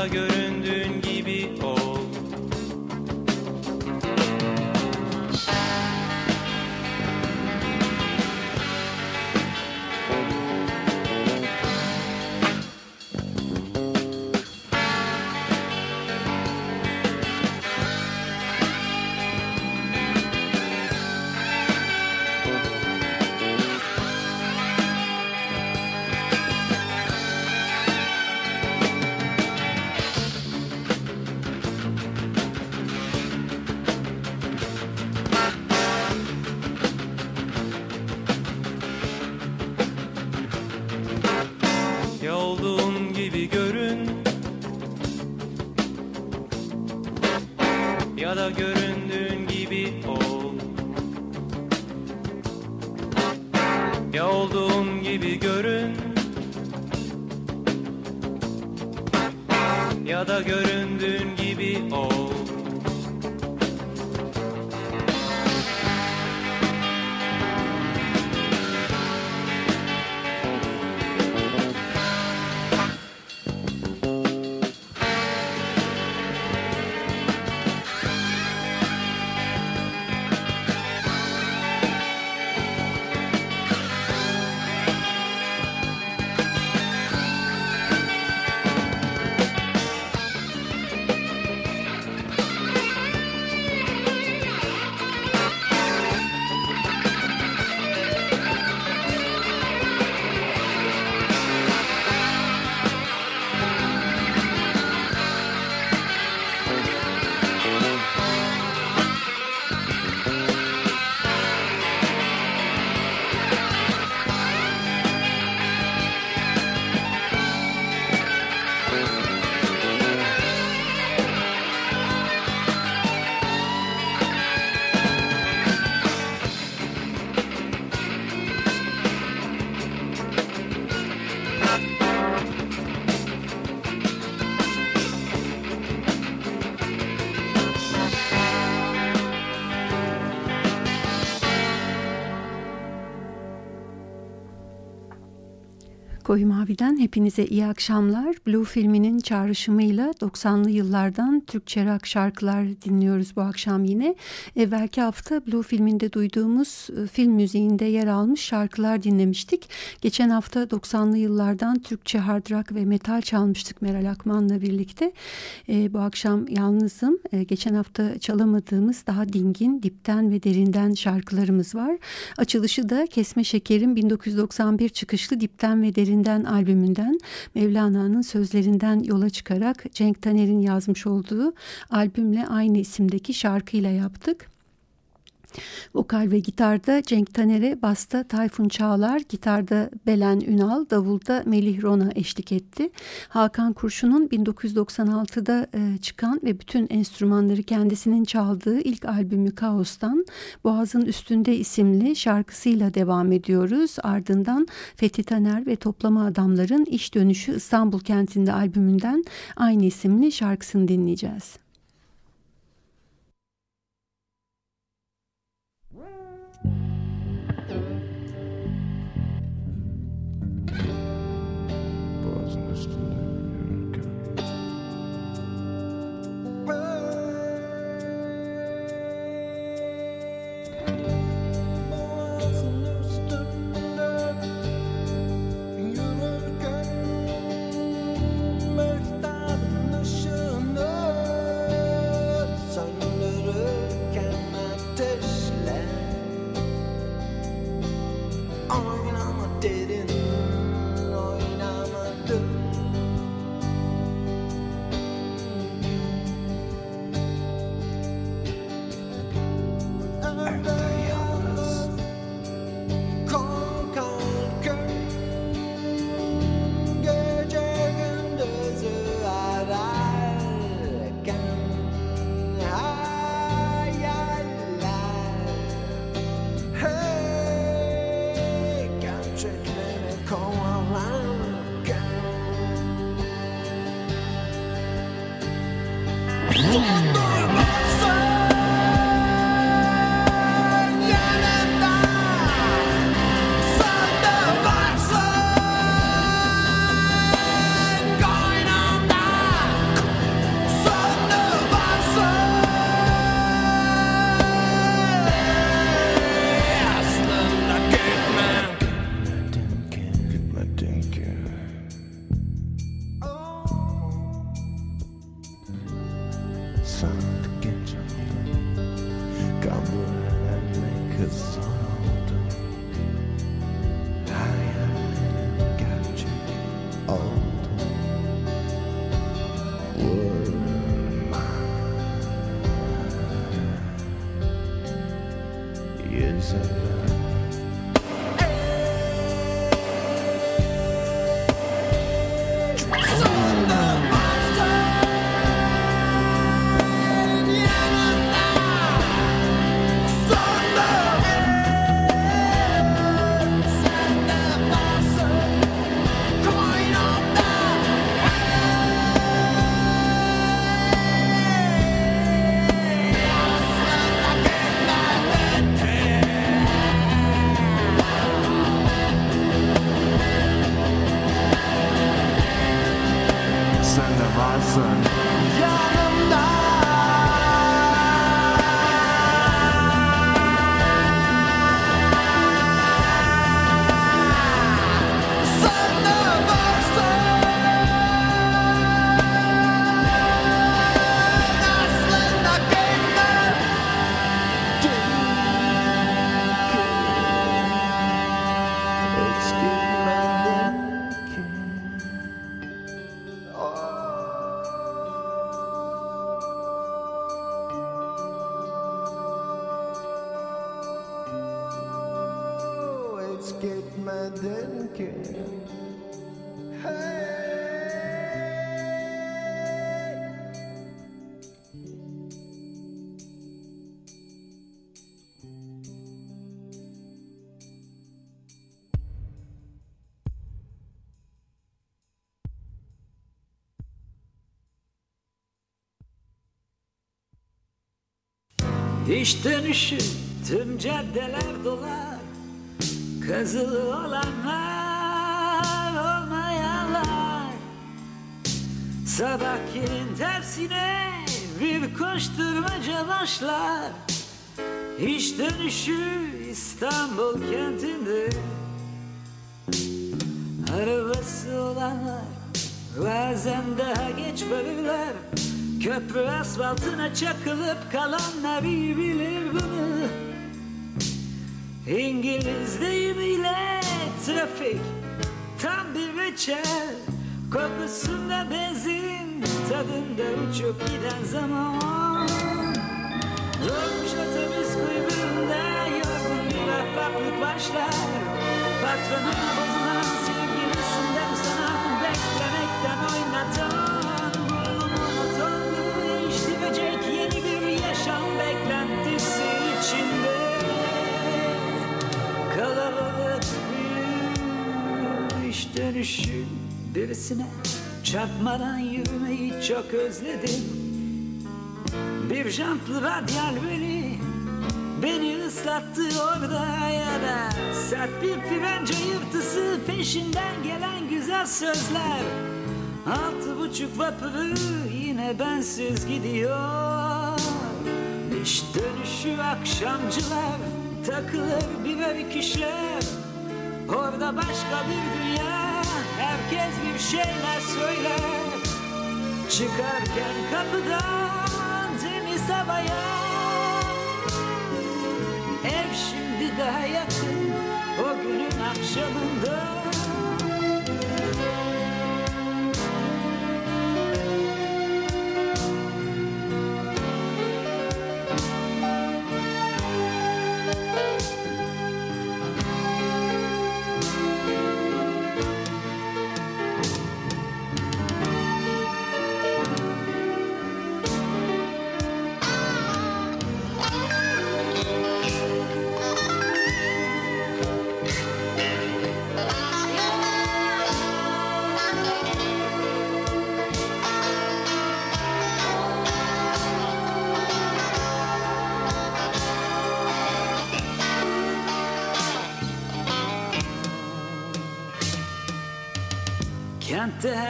Koyu Mavi'den hepinize iyi akşamlar. Blue filminin çağrışımıyla 90'lı yıllardan Türkçe rock şarkılar dinliyoruz bu akşam yine. Evvelki hafta Blue filminde duyduğumuz e, film müziğinde yer almış şarkılar dinlemiştik. Geçen hafta 90'lı yıllardan Türkçe hard rock ve metal çalmıştık Meral Akman'la birlikte. E, bu akşam yalnızım. E, geçen hafta çalamadığımız daha dingin, dipten ve derinden şarkılarımız var. Açılışı da Kesme Şeker'in 1991 çıkışlı Dipten ve Derin Sözlerinden albümünden Mevlana'nın sözlerinden yola çıkarak Cenk Taner'in yazmış olduğu albümle aynı isimdeki şarkıyla yaptık. Vokal ve gitarda Cenk Taner'e, basta Tayfun Çağlar, gitarda Belen Ünal, davulda Melih Rona eşlik etti. Hakan Kurşun'un 1996'da e, çıkan ve bütün enstrümanları kendisinin çaldığı ilk albümü Kaos'tan Boğaz'ın Üstünde isimli şarkısıyla devam ediyoruz. Ardından Fethi Taner ve Toplama Adamların İş Dönüşü İstanbul kentinde albümünden aynı isimli şarkısını dinleyeceğiz. sun. İş dönüşü tüm caddeler dolar. Kazılı olanlar olmayanlar. Sabahkinin tersine bir koşturmaca başlar. İş dönüşü İstanbul kentinde. Arabası olanlar bazen daha geç varırlar Köprü asfaltına çakılıp kalanlar iyi bilir bunu. İngiliz deyimiyle trafik tam bir reçel. Kokusunda benzin tadında uçup giden zaman. Dolmuş otobüs kuyruğunda ufaklık başlar. Patronuna bozulan sevgilisinden sana Beklemekten oynatan dönüşü birisine Çarpmadan yürümeyi çok özledim. Bir jantlı radyal beni Beni ıslattı orada ya da Sert bir fren cayırtısı Peşinden gelen güzel sözler. Altı buçuk vapuru yine bensiz gidiyor. İş dönüşü akşamcılar Takılır birer ikişer Orada başka bir dünya Herkes bir şeyler söyler. Çıkarken kapıdan temiz havaya. Ev şimdi daha yakın O günün akşamında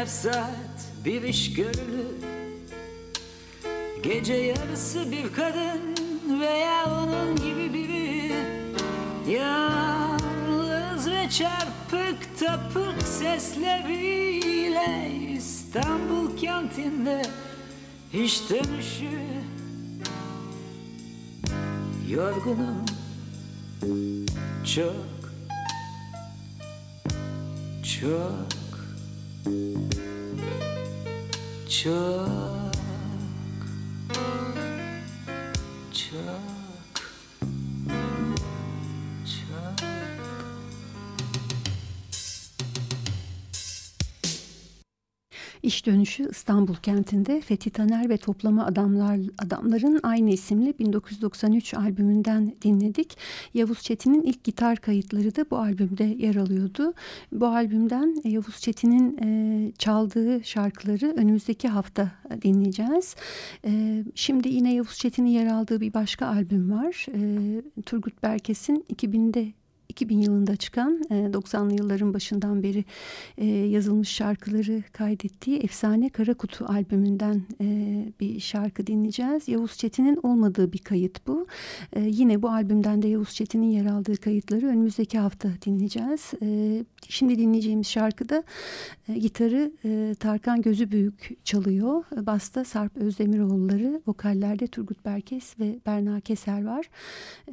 her saat bir iş görülür. Gece yarısı bir kadın veya onun gibi biri. Yalnız ve çarpık tapık sesleriyle İstanbul kentinde iş dönüşü Yorgunum. Çok çok çok İş dönüşü İstanbul kentinde Fethi Taner ve Toplama Adamlar Adamların aynı isimli 1993 albümünden dinledik. Yavuz Çetin'in ilk gitar kayıtları da bu albümde yer alıyordu. Bu albümden Yavuz Çetin'in e, çaldığı şarkıları önümüzdeki hafta dinleyeceğiz. E, şimdi yine Yavuz Çetin'in yer aldığı bir başka albüm var. E, Turgut Berkes'in 2000'de 2000 yılında çıkan 90'lı yılların başından beri yazılmış şarkıları kaydettiği Efsane Kara Kutu albümünden bir şarkı dinleyeceğiz. Yavuz Çetin'in olmadığı bir kayıt bu. Yine bu albümden de Yavuz Çetin'in yer aldığı kayıtları önümüzdeki hafta dinleyeceğiz. Şimdi dinleyeceğimiz şarkıda gitarı Tarkan Gözü Büyük çalıyor. Basta Sarp Özdemiroğulları, vokallerde Turgut Berkes ve Berna Keser var.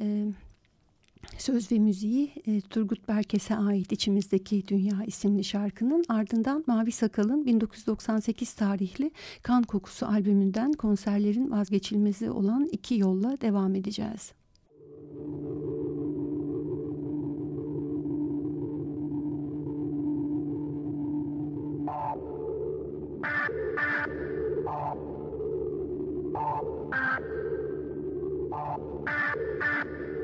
Evet. Söz ve müziği e, Turgut Berkes'e ait İçimizdeki Dünya isimli şarkının ardından Mavi Sakal'ın 1998 tarihli Kan Kokusu albümünden konserlerin vazgeçilmezi olan iki yolla devam edeceğiz. Thank you.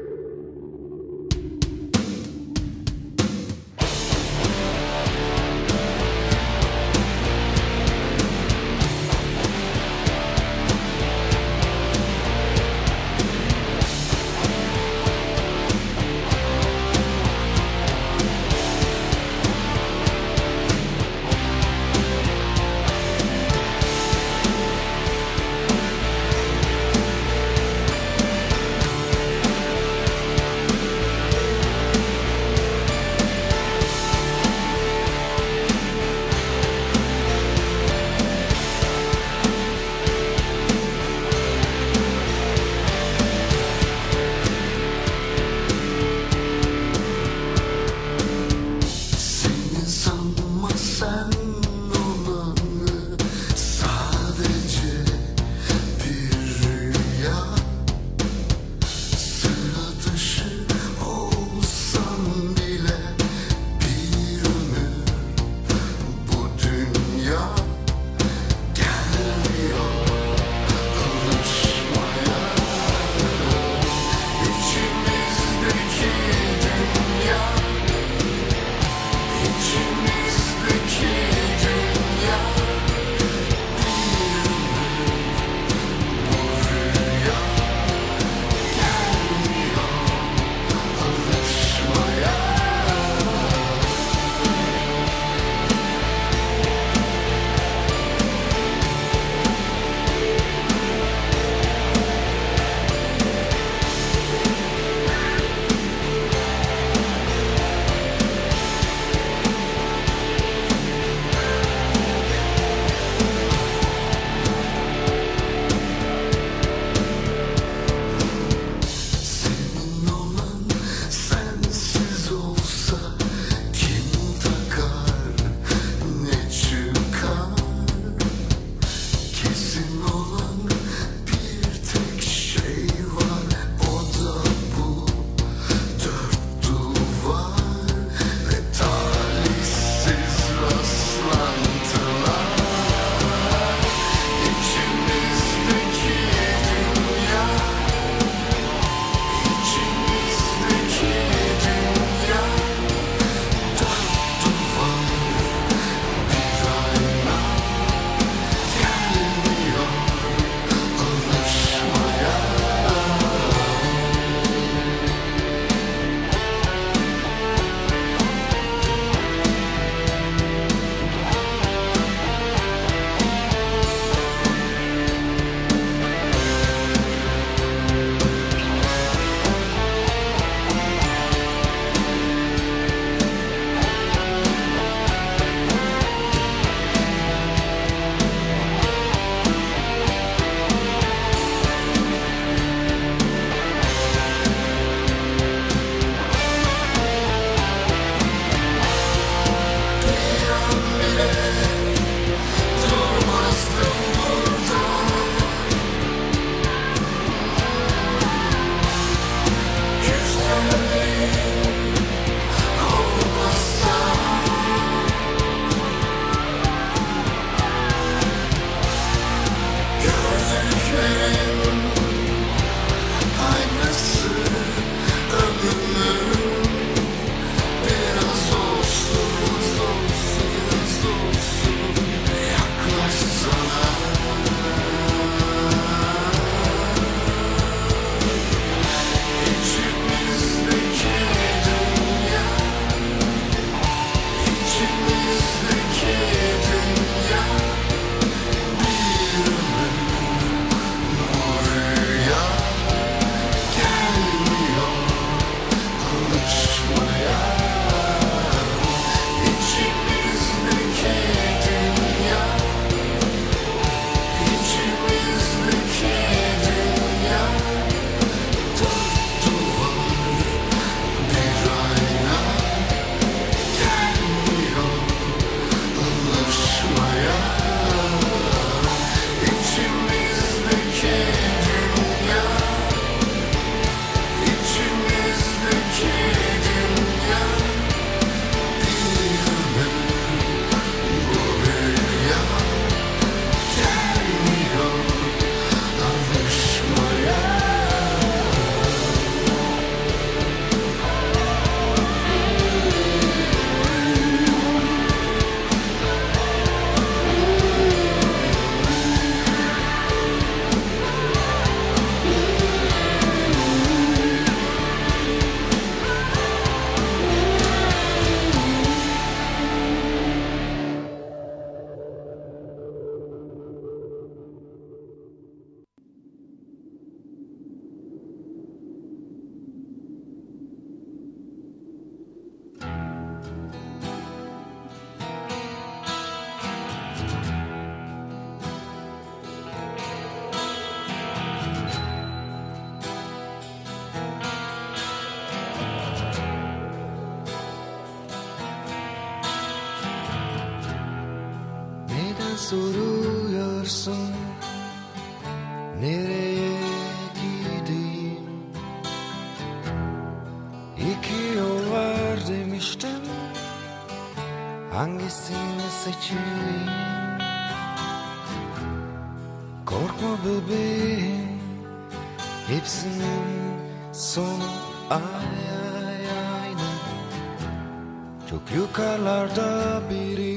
bebeğim. Hepsinin sonu ay ay aynı. Çok yukarılarda biri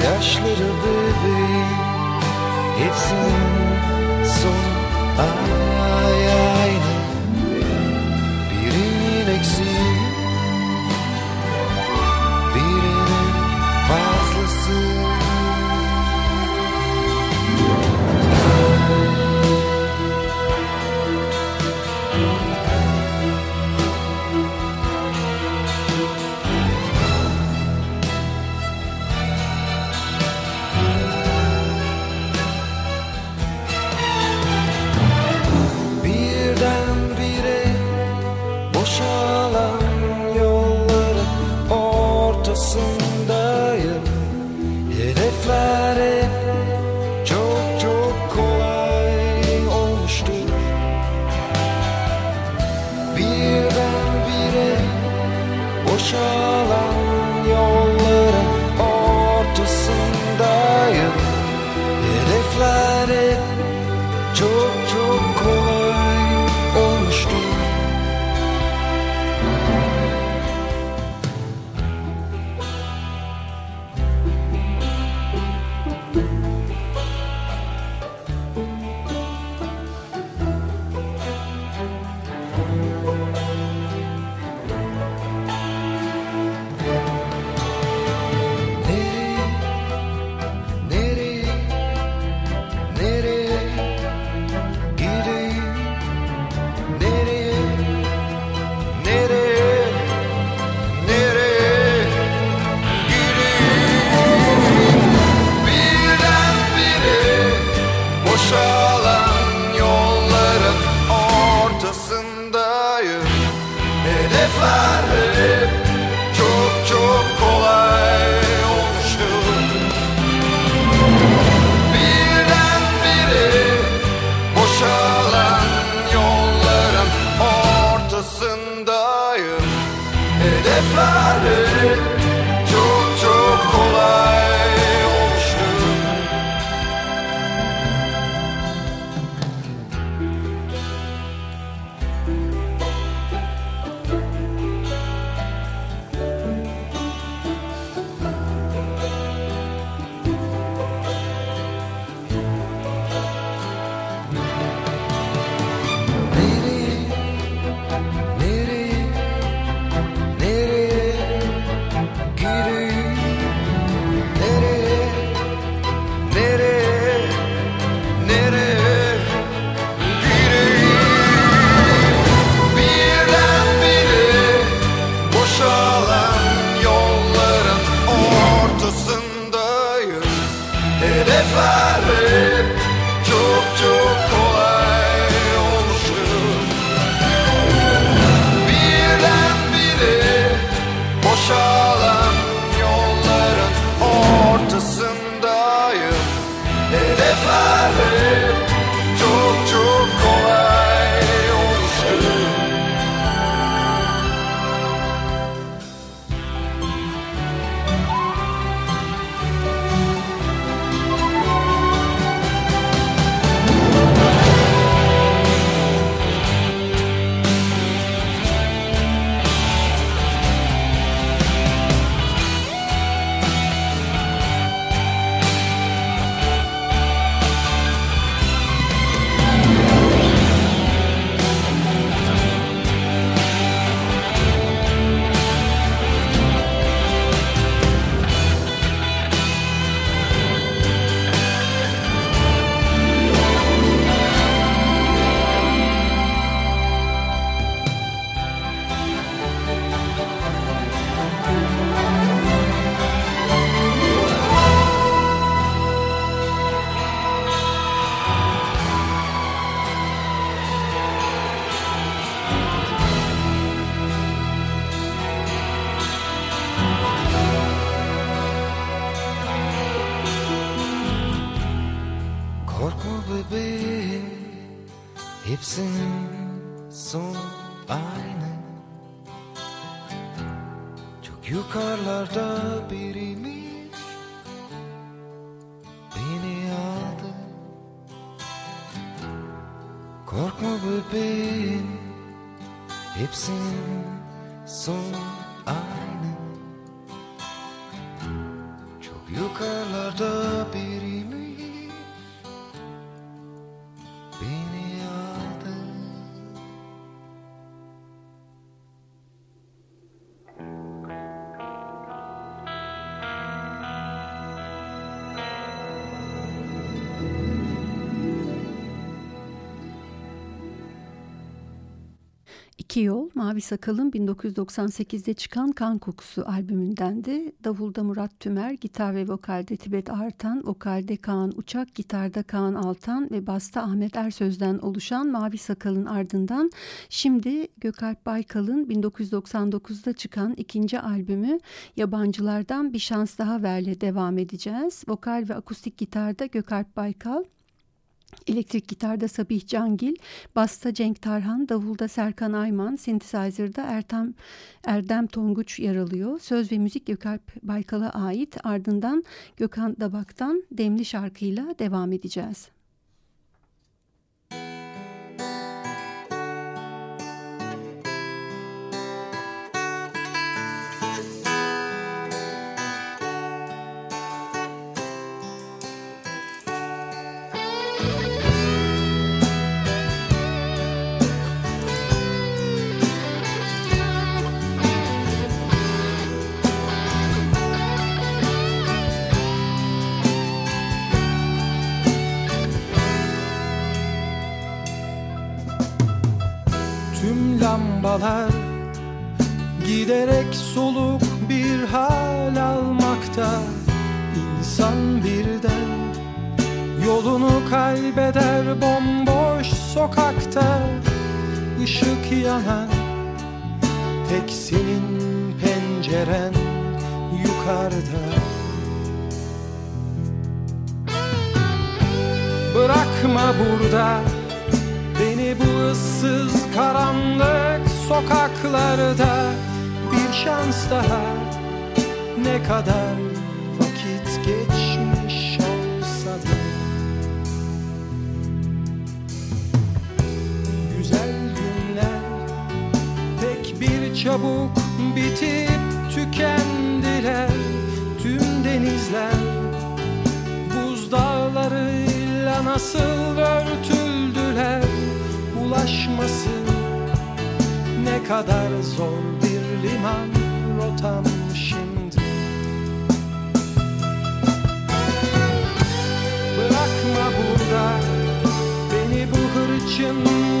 Gözyaşları bebeğim Hepsinin son ayağı İki Yol, Mavi Sakal'ın 1998'de çıkan Kan Kokusu albümündendi. Davulda Murat Tümer, gitar ve vokalde Tibet Artan, vokalde Kaan Uçak, gitarda Kaan Altan ve basta Ahmet Ersöz'den oluşan Mavi Sakal'ın ardından şimdi Gökalp Baykal'ın 1999'da çıkan ikinci albümü Yabancılardan Bir Şans Daha Ver'le devam edeceğiz. Vokal ve akustik gitarda Gökalp Baykal, Elektrik gitarda Sabih Cangil, basta Cenk Tarhan, davulda Serkan Ayman, synthesizer'da Ertem, Erdem Tonguç yer alıyor. Söz ve müzik Gökalp Baykal'a ait ardından Gökhan Dabak'tan Demli şarkıyla devam edeceğiz. Lambalar giderek soluk bir hal almakta. İnsan birden yolunu kaybeder bomboş sokakta. Işık yanan tek senin penceren yukarıda. Bırakma burada Beni bu ıssız karanlık sokaklarda bir şans daha. Ne kadar vakit geçmiş olsa da. Güzel günler pek bir çabuk bitip tükendiler. Tüm denizler buzdağlarıyla nasıl örtüldüler? Ulaşması kadar zor bir liman rotam şimdi. Bırakma burada beni bu hırçın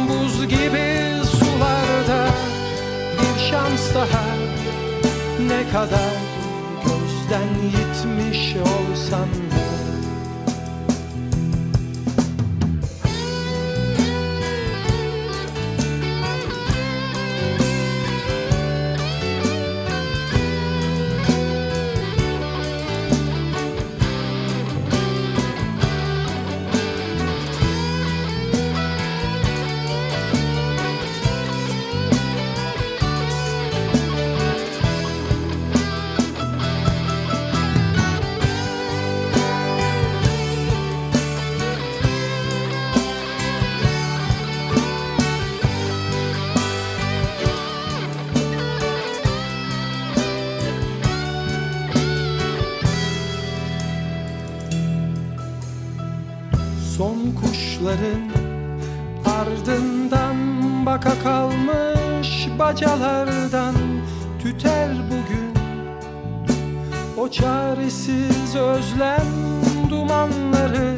buz gibi sularda. Bir şans daha ne kadar gözden gitmiş olsam kuşların ardından baka kalmış bacalardan tüter bugün. O çaresiz özlem dumanları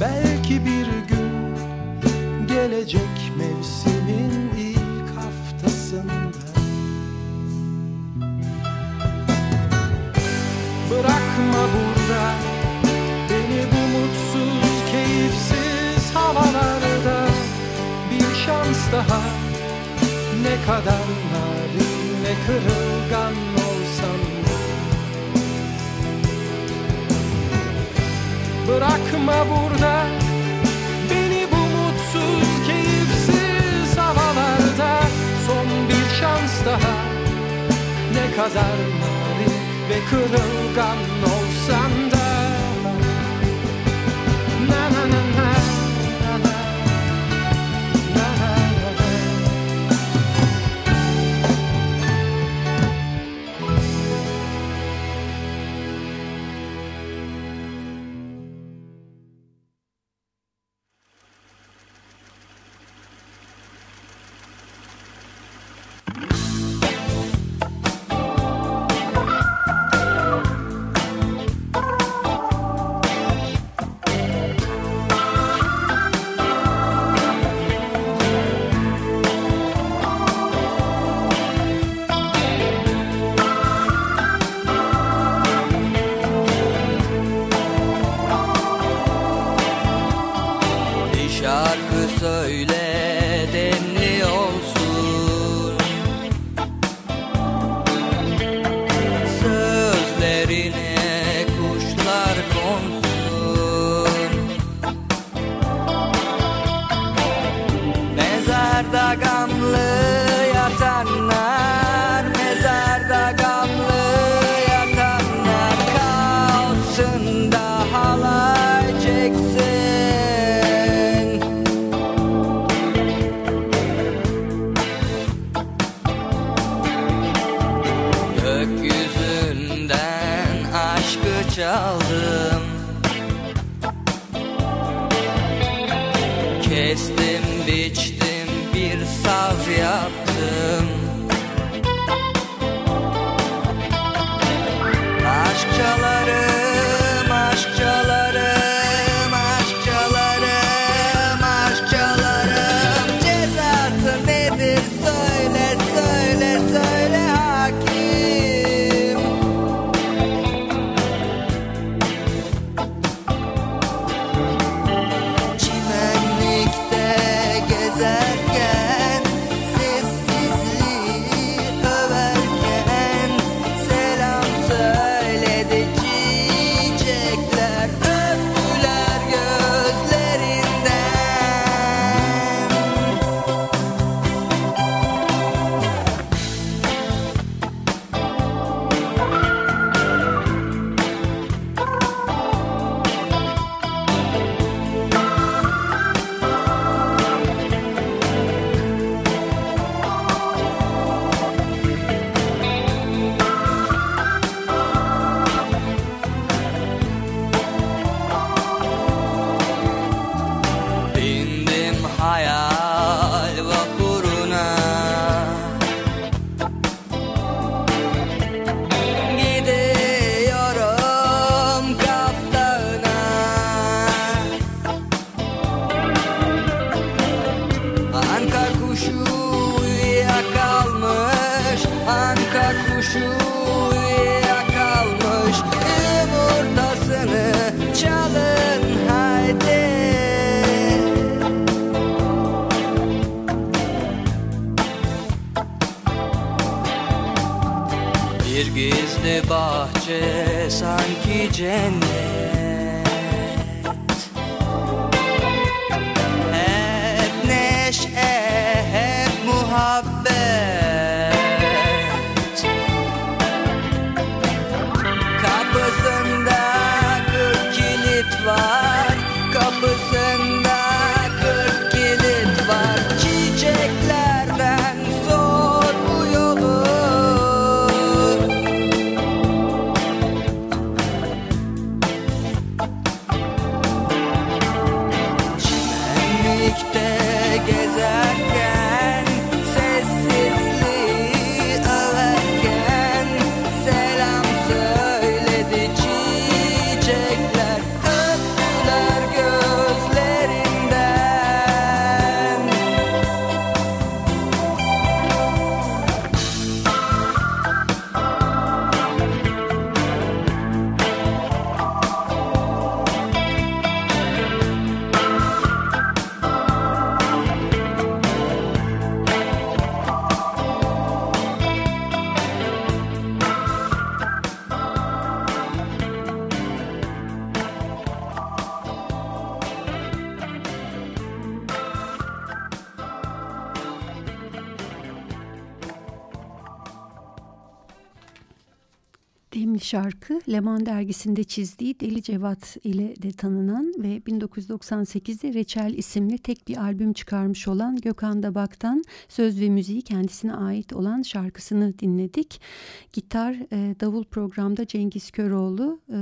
belki bir gün gelecek mevsimin ilk haftasında. Bırakma burada daha. Ne kadar narin ne kırılgan olsam Bırakma burada Beni bu mutsuz keyifsiz havalarda. Son bir şans daha. Ne kadar narin ve kırılgan olsam da. together Leman dergisinde çizdiği Deli Cevat ile de tanınan ve 1998'de Reçel isimli tek bir albüm çıkarmış olan Gökhan Dabak'tan söz ve müziği kendisine ait olan şarkısını dinledik. Gitar, e, davul programda Cengiz Köroğlu, e,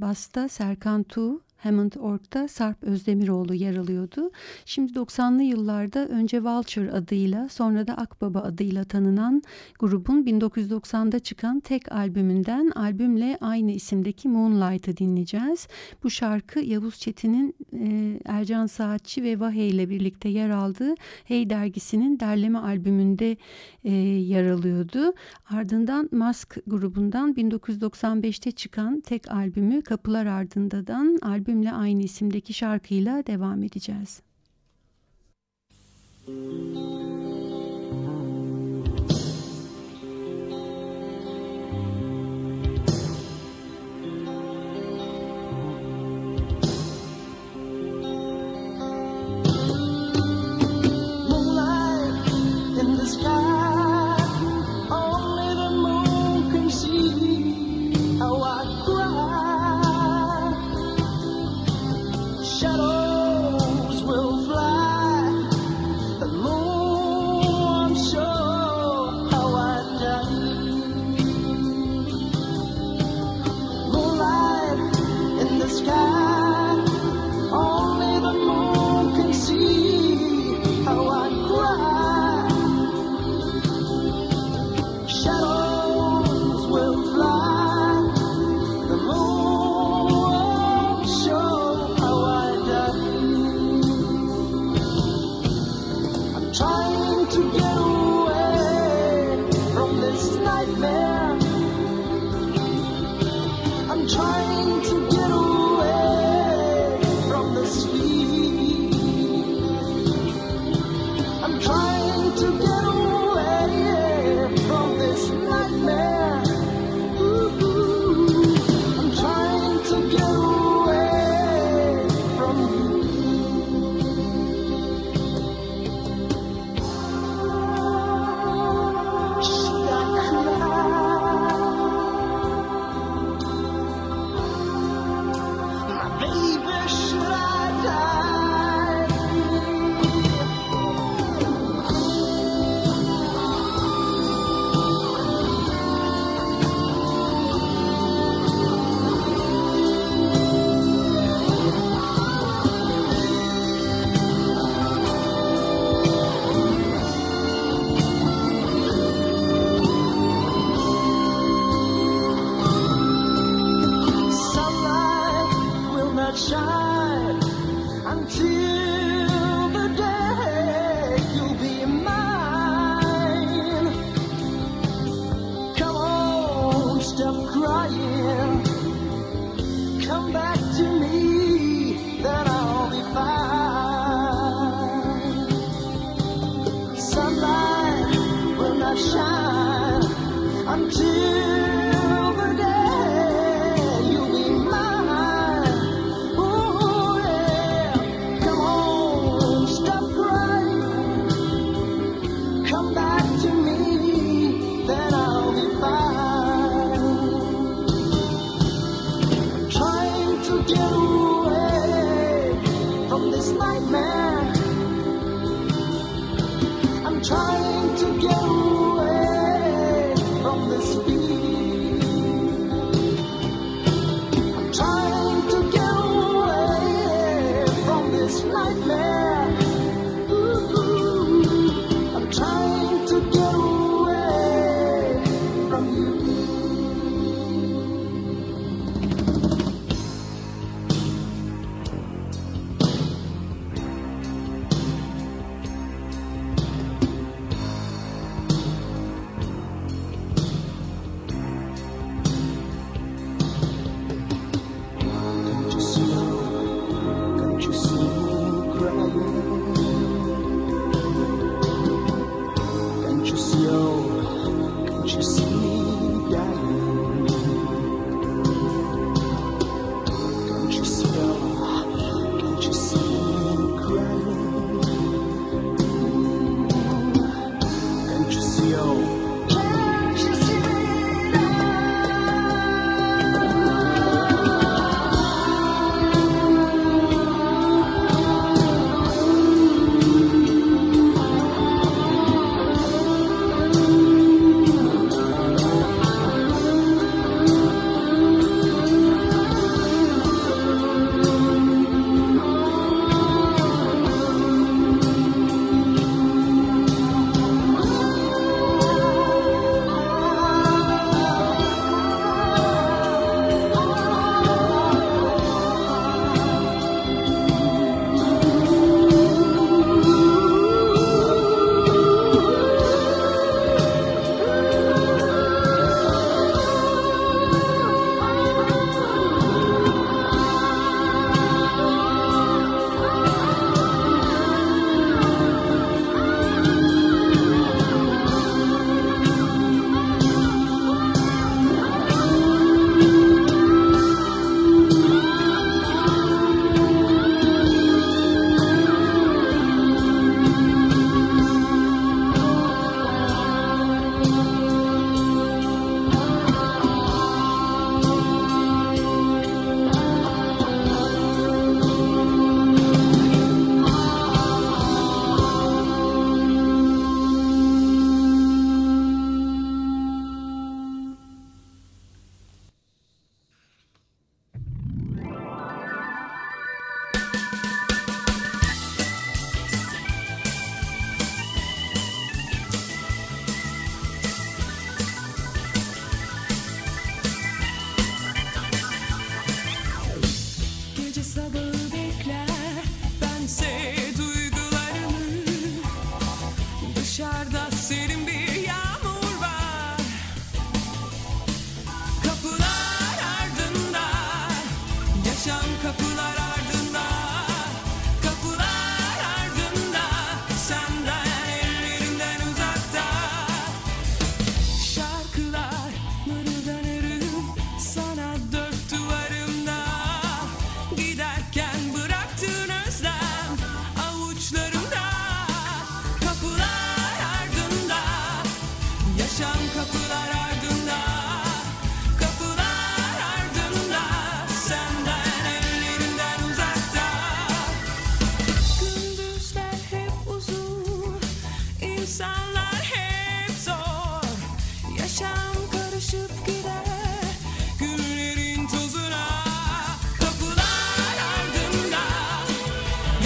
basta Serkan Tuğ, Hammond Org'da Sarp Özdemiroğlu yer alıyordu. Şimdi 90'lı yıllarda önce Vulture adıyla sonra da Akbaba adıyla tanınan grubun 1990'da çıkan tek albümünden albümle aynı isimdeki Moonlight'ı dinleyeceğiz. Bu şarkı Yavuz Çetin'in e, Ercan Saatçi ve Vahe ile birlikte yer aldığı Hey dergisinin derleme albümünde e, yer alıyordu. Ardından Mask grubundan 1995'te çıkan tek albümü Kapılar Ardında'dan albüm albümle aynı isimdeki şarkıyla devam edeceğiz. Can't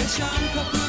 yaşam kapılar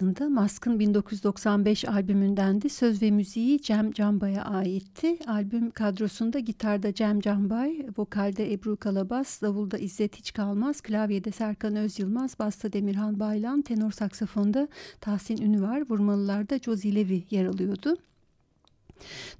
Kapılar Ardında Mask'ın 1995 albümündendi. Söz ve müziği Cem Canbay'a aitti. Albüm kadrosunda gitarda Cem Canbay, vokalde Ebru Kalabas, davulda İzzet Hiç Kalmaz, klavyede Serkan Özyılmaz, basta Demirhan Baylan, tenor saksafonda Tahsin Ünü var, vurmalılarda Josie Levy yer alıyordu.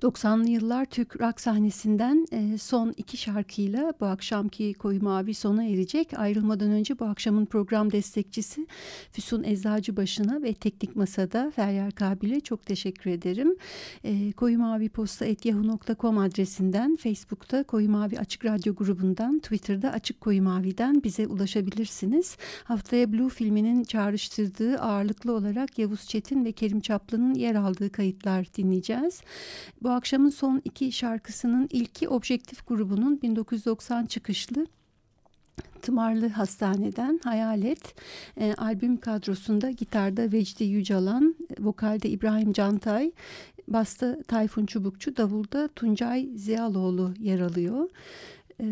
90'lı yıllar Türk rock sahnesinden e, son iki şarkıyla bu akşamki Koyu Mavi sona erecek. Ayrılmadan önce bu akşamın program destekçisi Füsun Eczacıbaşı'na ve Teknik Masa'da Feryal Kabil'e çok teşekkür ederim. E, Koyu Mavi Posta.yahoo.com adresinden, Facebook'ta Koyu Mavi Açık Radyo grubundan, Twitter'da Açık Koyu Mavi'den bize ulaşabilirsiniz. Haftaya Blue filminin çağrıştırdığı ağırlıklı olarak Yavuz Çetin ve Kerim Çaplı'nın yer aldığı kayıtlar dinleyeceğiz. Bu akşamın son iki şarkısının ilki Objektif grubunun 1990 çıkışlı Tımarlı Hastane'den Hayalet e, albüm kadrosunda gitarda Vecdi Yücalan, vokalde İbrahim Cantay, basta Tayfun Çubukçu, davulda Tuncay Ziyaloğlu yer alıyor. E,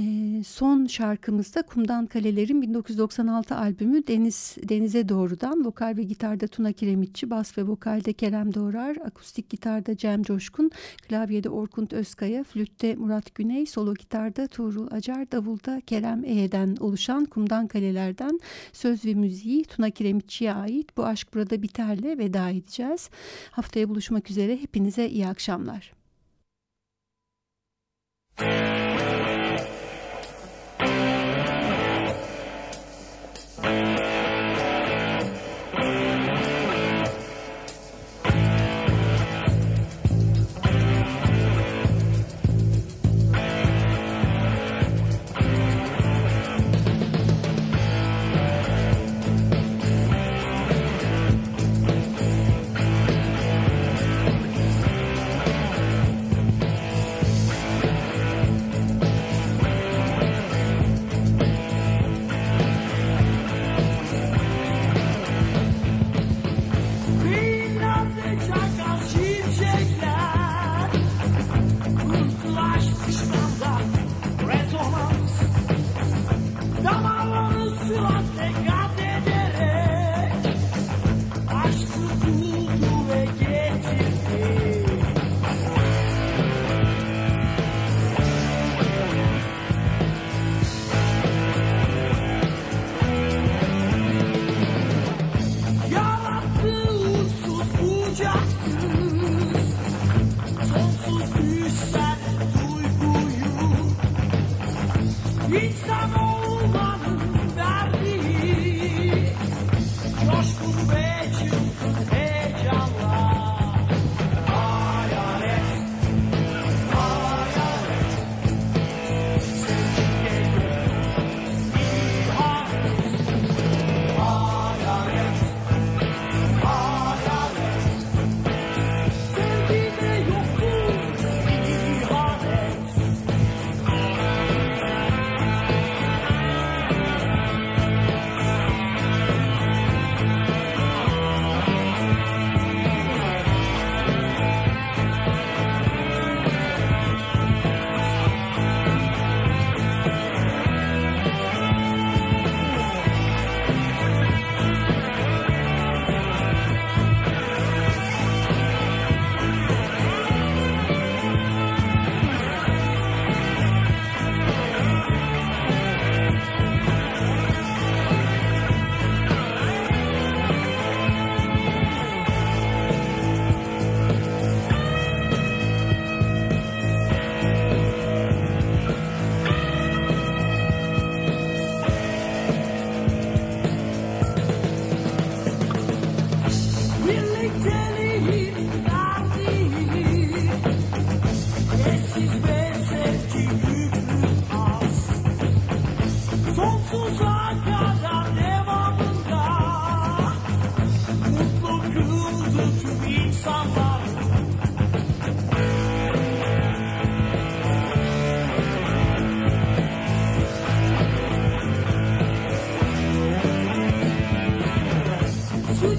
E, son şarkımızda Kumdan Kalelerin 1996 albümü Deniz Denize Doğru'dan vokal ve gitarda Tuna Kiremitçi, bas ve vokalde Kerem Doğrar, akustik gitarda Cem Coşkun, klavyede Orkun Özkaya, flütte Murat Güney, solo gitarda Tuğrul Acar, davulda Kerem E'den oluşan Kumdan Kalelerden söz ve müziği Tuna Kiremitçi'ye ait Bu Aşk Burada Biter'le veda edeceğiz. Haftaya buluşmak üzere hepinize iyi akşamlar. Binlerce İnsan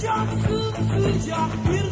Sıcaksın sıcak bir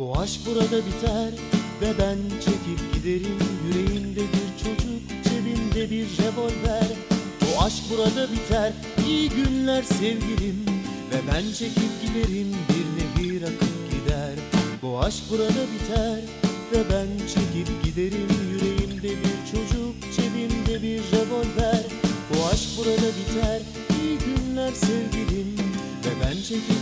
Bu aşk burada biter ve ben çekip giderim. Yüreğimde bir çocuk, cebimde bir revolver. Bu aşk burada biter, iyi günler sevgilim. Ve ben çekip giderim, bir nehir akıp gider. Bu aşk burada biter ve ben çekip giderim. Yüreğimde bir çocuk, cebimde bir revolver. Bu aşk burada biter, iyi günler sevgilim. Ve ben çekip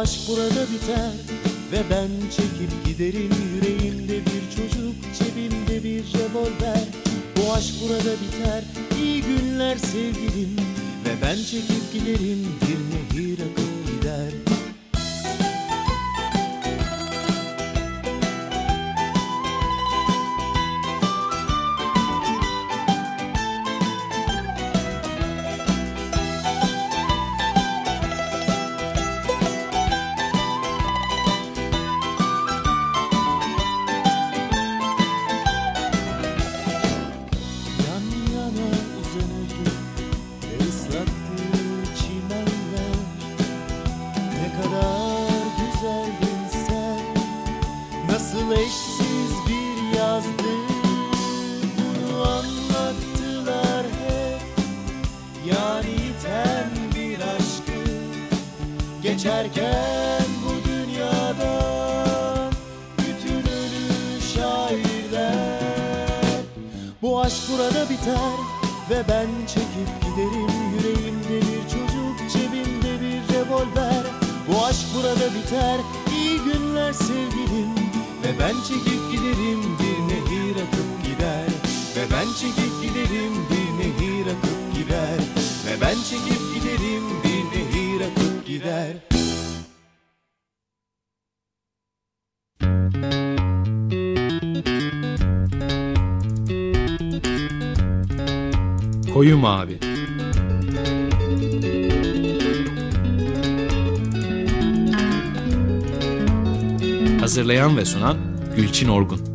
aşk burada biter ve ben çekip giderim. Yüreğimde bir çocuk, cebimde bir revolver. Bu aşk burada biter, iyi günler sevgilim. Ve ben çekip giderim, bir nehir akıp gider biter ve ben çekip Gülçin Orgun